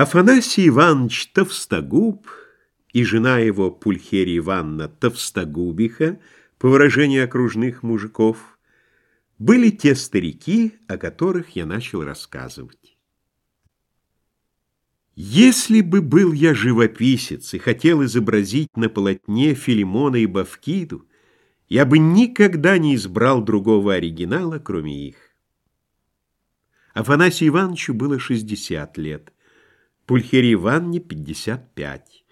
Афанасий Иванович Товстогуб и жена его Пульхерия Ивановна Товстогубиха, по выражению окружных мужиков, были те старики, о которых я начал рассказывать. Если бы был я живописец и хотел изобразить на полотне Филимона и Бавкиду, я бы никогда не избрал другого оригинала, кроме их. Афанасию Ивановичу было 60 лет. Пульхерии Ивановне 55.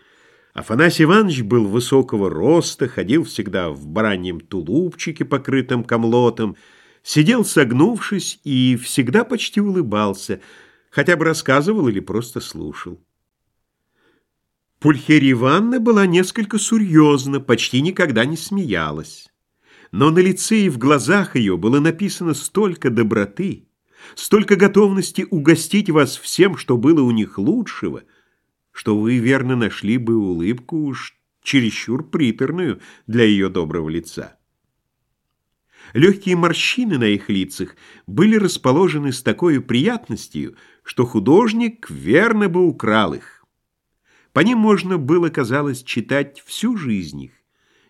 Афанасий Иванович был высокого роста, ходил всегда в бараньем тулупчике, покрытом комлотом, сидел согнувшись и всегда почти улыбался, хотя бы рассказывал или просто слушал. Пульхерия Ивановна была несколько серьезна, почти никогда не смеялась. Но на лице и в глазах ее было написано столько доброты, столько готовности угостить вас всем, что было у них лучшего, что вы верно нашли бы улыбку уж чересчур приторную для ее доброго лица. Легкие морщины на их лицах были расположены с такой приятностью, что художник верно бы украл их. По ним можно было, казалось, читать всю жизнь их,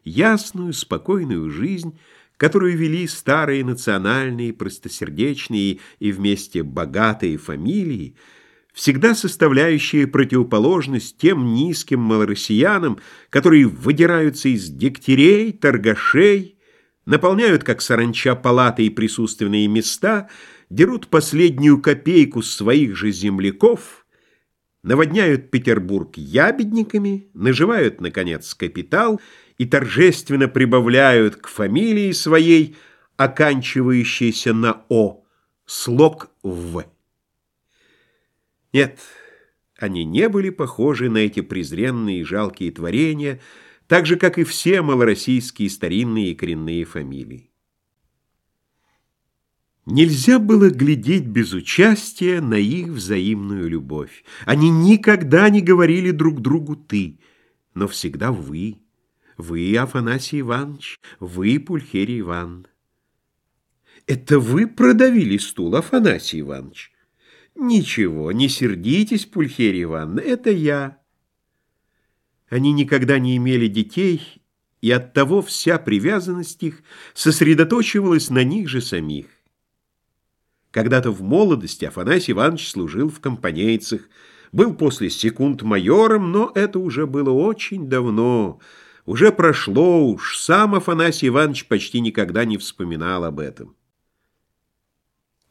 ясную, спокойную жизнь, которую вели старые национальные, простосердечные и вместе богатые фамилии, всегда составляющие противоположность тем низким малороссиянам, которые выдираются из дегтярей, торгашей, наполняют, как саранча, палаты и присутственные места, дерут последнюю копейку своих же земляков, наводняют Петербург ябедниками, наживают, наконец, капитал — и торжественно прибавляют к фамилии своей, оканчивающейся на «о», слог «в». Нет, они не были похожи на эти презренные и жалкие творения, так же, как и все малороссийские старинные и коренные фамилии. Нельзя было глядеть без участия на их взаимную любовь. Они никогда не говорили друг другу «ты», но всегда «вы». Вы, Афанасий Иванович, вы, Пульхерия Ивановна. Это вы продавили стул, Афанасий Иванович? Ничего, не сердитесь, Пульхерия Ивановна, это я. Они никогда не имели детей, и оттого вся привязанность их сосредоточивалась на них же самих. Когда-то в молодости Афанасий Иванович служил в компанейцах, был после секунд майором, но это уже было очень давно — уже прошло уж, сам Афанасий Иванович почти никогда не вспоминал об этом.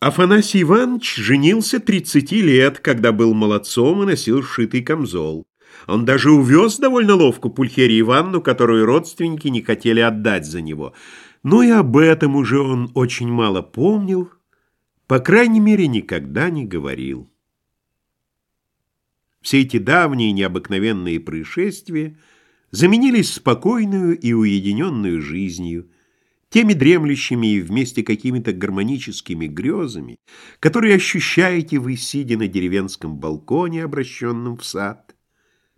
Афанасий Иванович женился 30 лет, когда был молодцом и носил шитый камзол. Он даже увез довольно ловко Пульхерию Ивановну, которую родственники не хотели отдать за него. Но и об этом уже он очень мало помнил, по крайней мере, никогда не говорил. Все эти давние необыкновенные происшествия – заменились спокойную и уединенную жизнью, теми дремлющими и вместе какими-то гармоническими грезами, которые ощущаете вы, сидя на деревенском балконе, обращенном в сад,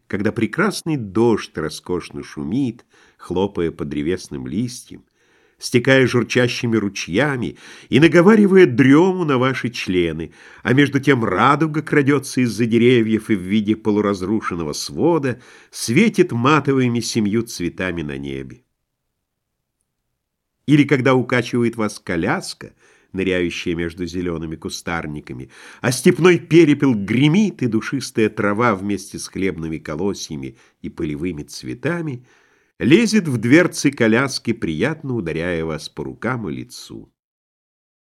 когда прекрасный дождь роскошно шумит, хлопая по древесным листьям, стекая журчащими ручьями и наговаривая дрему на ваши члены, а между тем радуга крадется из-за деревьев и в виде полуразрушенного свода светит матовыми семью цветами на небе. Или когда укачивает вас коляска, ныряющая между зелеными кустарниками, а степной перепел гремит, и душистая трава вместе с хлебными колосьями и полевыми цветами — лезет в дверцы коляски, приятно ударяя вас по рукам и лицу.